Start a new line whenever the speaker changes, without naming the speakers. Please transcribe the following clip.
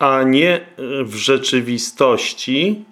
a nie w rzeczywistości.